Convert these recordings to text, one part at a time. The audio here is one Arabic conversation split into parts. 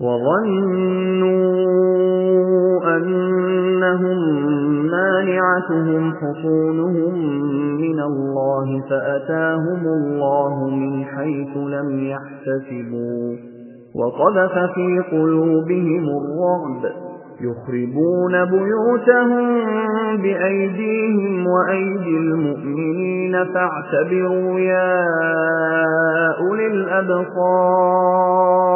وظنوا أنهم مانعتهم حصونهم من الله فأتاهم الله من حيث لم يحتسبوا وقذف في قلوبهم الرعب يخربون بيوتهم بأيديهم وأيدي المؤمنين فاعتبروا يا أولي الأبصار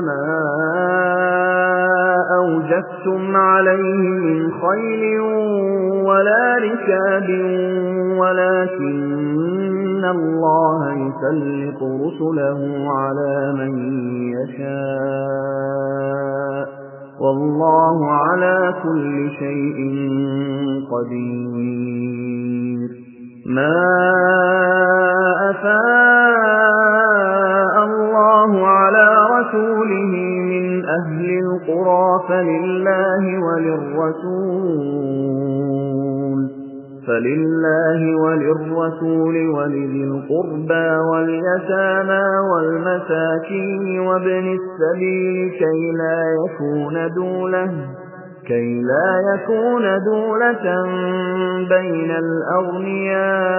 منهم فما أوجفتم عليه من خيل ولا ركاب ولكن الله يسلط رسله على من يشاء والله على كل شيء قدير. ما أفاء القرى فلله وللرسول فلله وللرسول ولذي القربى واليتامى والمساكين وابن السبيل كي لا يكون دولة كي لا يكون دولة بين الأغنياء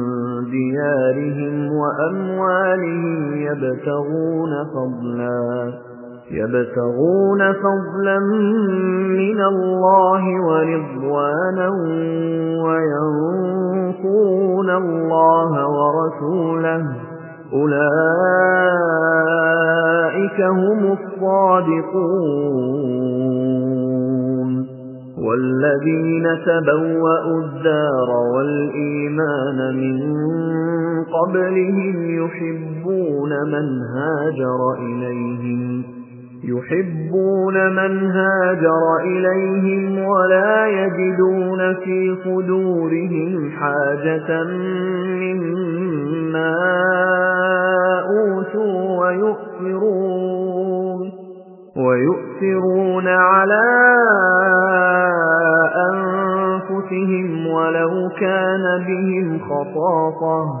ديارهم وأموالهم يبتغون فضلا يبتغون فضلا من الله ورضوانا وينصرون الله ورسوله. أولئك هم الصادقون. والذين تبوأوا الدار والإيمان من قبلهم يحبون من هاجر إليهم يحبون من هاجر إليهم ولا يجدون في صدورهم حاجة مما أوتوا ويؤثرون ويؤثرون على أنفسهم ولو كان بهم خطاطة.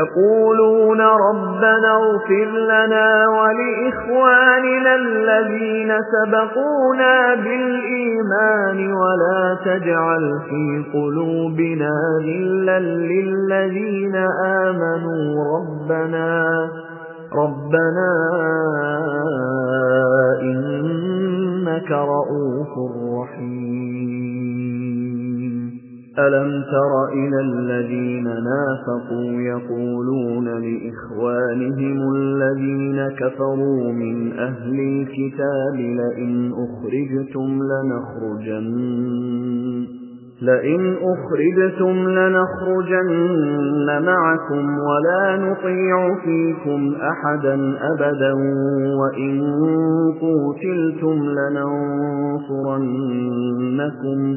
يقولون ربنا اغفر لنا ولإخواننا الذين سبقونا بالإيمان ولا تجعل في قلوبنا غلا للذين آمنوا ربنا ربنا إنك رؤوف ألم تر إلى الذين نافقوا يقولون لإخوانهم الذين كفروا من أهل الكتاب لئن أخرجتم لنخرجن لئن أخرجتم لنخرجن معكم ولا نطيع فيكم أحدا أبدا وإن قوتلتم لننصرنكم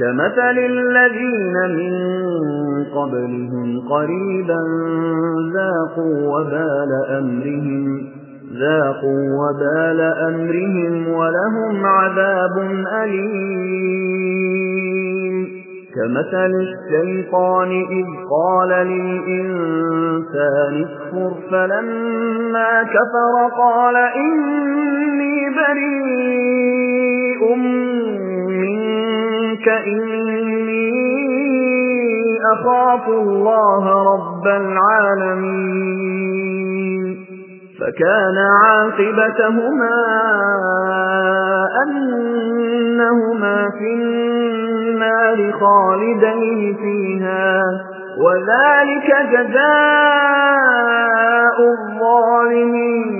كمثل الذين من قبلهم قريبا ذاقوا وبال أمرهم ذاقوا وبال أمرهم ولهم عذاب أليم. كمثل الشيطان إذ قال للإنسان اكفر فلما كفر قال إني بريء منك إني أخاف الله رب العالمين فكان عاقبتهما أنهما في النار خالدين فيها وذلك جزاء الظالمين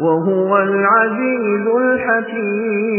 وهو العزيز الحكيم.